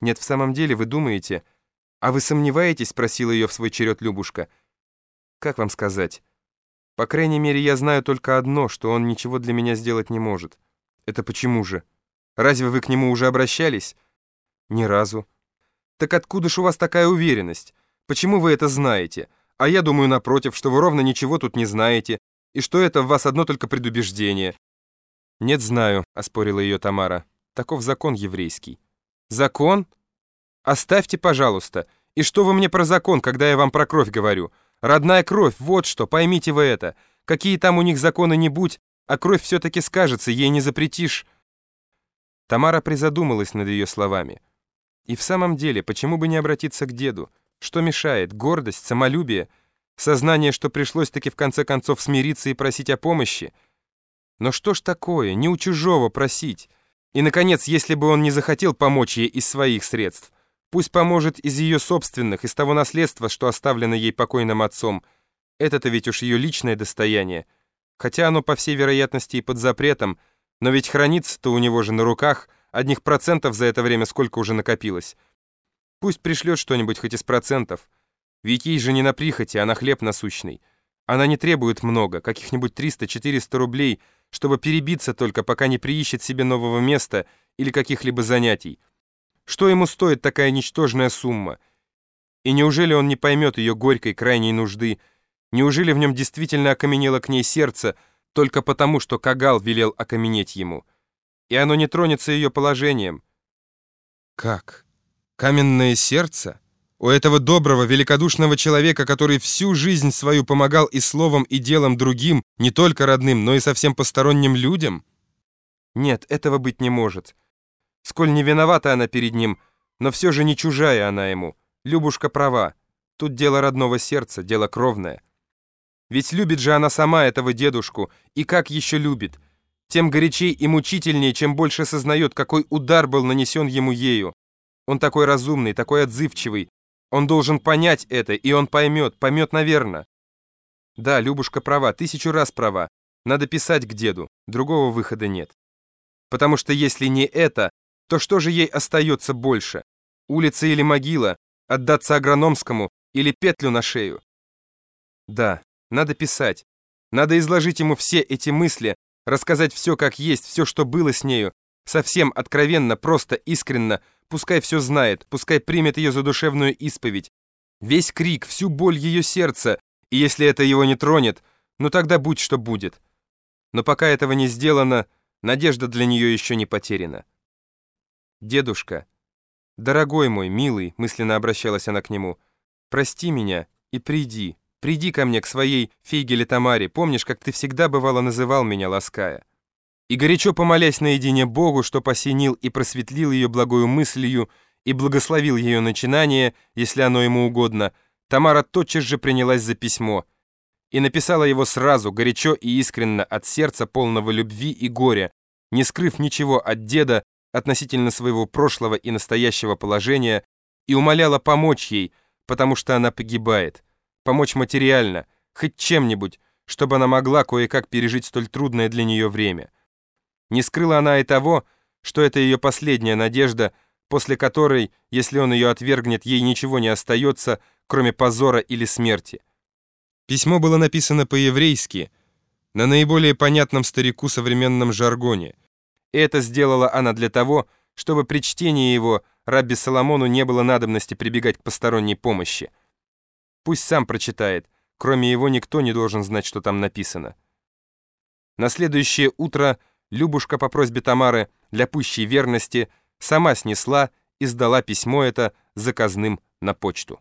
Нет, в самом деле, вы думаете... А вы сомневаетесь, спросила ее в свой черед Любушка. Как вам сказать? По крайней мере, я знаю только одно, что он ничего для меня сделать не может. Это почему же? Разве вы к нему уже обращались? Ни разу. Так откуда ж у вас такая уверенность? Почему вы это знаете? А я думаю, напротив, что вы ровно ничего тут не знаете, и что это в вас одно только предубеждение. Нет, знаю, оспорила ее Тамара. Таков закон еврейский. Закон? Оставьте, пожалуйста. И что вы мне про закон, когда я вам про кровь говорю? Родная кровь, вот что, поймите вы это. Какие там у них законы не будь, а кровь все-таки скажется, ей не запретишь. Тамара призадумалась над ее словами. И в самом деле, почему бы не обратиться к деду? Что мешает? Гордость, самолюбие, сознание, что пришлось таки в конце концов смириться и просить о помощи? Но что ж такое, не у чужого просить? И, наконец, если бы он не захотел помочь ей из своих средств, пусть поможет из ее собственных, из того наследства, что оставлено ей покойным отцом. Это-то ведь уж ее личное достояние. Хотя оно, по всей вероятности, и под запретом, но ведь хранится-то у него же на руках, одних процентов за это время сколько уже накопилось. Пусть пришлет что-нибудь хоть из процентов. Ведь ей же не на прихоти, а на хлеб насущный. Она не требует много, каких-нибудь 300-400 рублей, чтобы перебиться только, пока не приищет себе нового места или каких-либо занятий. Что ему стоит такая ничтожная сумма? И неужели он не поймет ее горькой крайней нужды? Неужели в нем действительно окаменело к ней сердце, только потому, что Кагал велел окаменеть ему? И оно не тронется ее положением? Как? Каменное сердце? У этого доброго, великодушного человека, который всю жизнь свою помогал и словом, и делом другим, не только родным, но и совсем посторонним людям? Нет, этого быть не может. Сколь не виновата она перед ним, но все же не чужая она ему. Любушка права. Тут дело родного сердца, дело кровное. Ведь любит же она сама этого дедушку, и как еще любит. Тем горячей и мучительнее, чем больше сознает, какой удар был нанесен ему ею. Он такой разумный, такой отзывчивый, он должен понять это, и он поймет, поймет, наверное. Да, Любушка права, тысячу раз права. Надо писать к деду, другого выхода нет. Потому что если не это, то что же ей остается больше? Улица или могила? Отдаться агрономскому или петлю на шею? Да, надо писать. Надо изложить ему все эти мысли, рассказать все как есть, все, что было с нею, совсем откровенно, просто, искренно, Пускай все знает, пускай примет ее за душевную исповедь. Весь крик, всю боль ее сердца, и если это его не тронет, ну тогда будь что будет. Но пока этого не сделано, надежда для нее еще не потеряна. «Дедушка, дорогой мой, милый», мысленно обращалась она к нему, «прости меня и приди, приди ко мне, к своей Фейгеле Тамаре, помнишь, как ты всегда бывало называл меня, лаская?» И горячо помолясь наедине Богу, что посинил и просветлил ее благою мыслью и благословил ее начинание, если оно ему угодно, Тамара тотчас же принялась за письмо и написала его сразу, горячо и искренно, от сердца полного любви и горя, не скрыв ничего от деда относительно своего прошлого и настоящего положения, и умоляла помочь ей, потому что она погибает, помочь материально, хоть чем-нибудь, чтобы она могла кое-как пережить столь трудное для нее время. Не скрыла она и того, что это ее последняя надежда, после которой, если он ее отвергнет, ей ничего не остается, кроме позора или смерти. Письмо было написано по-еврейски, на наиболее понятном старику современном жаргоне. Это сделала она для того, чтобы при чтении его Рабби Соломону не было надобности прибегать к посторонней помощи. Пусть сам прочитает, кроме его никто не должен знать, что там написано. На следующее утро Любушка по просьбе Тамары для пущей верности сама снесла и сдала письмо это заказным на почту.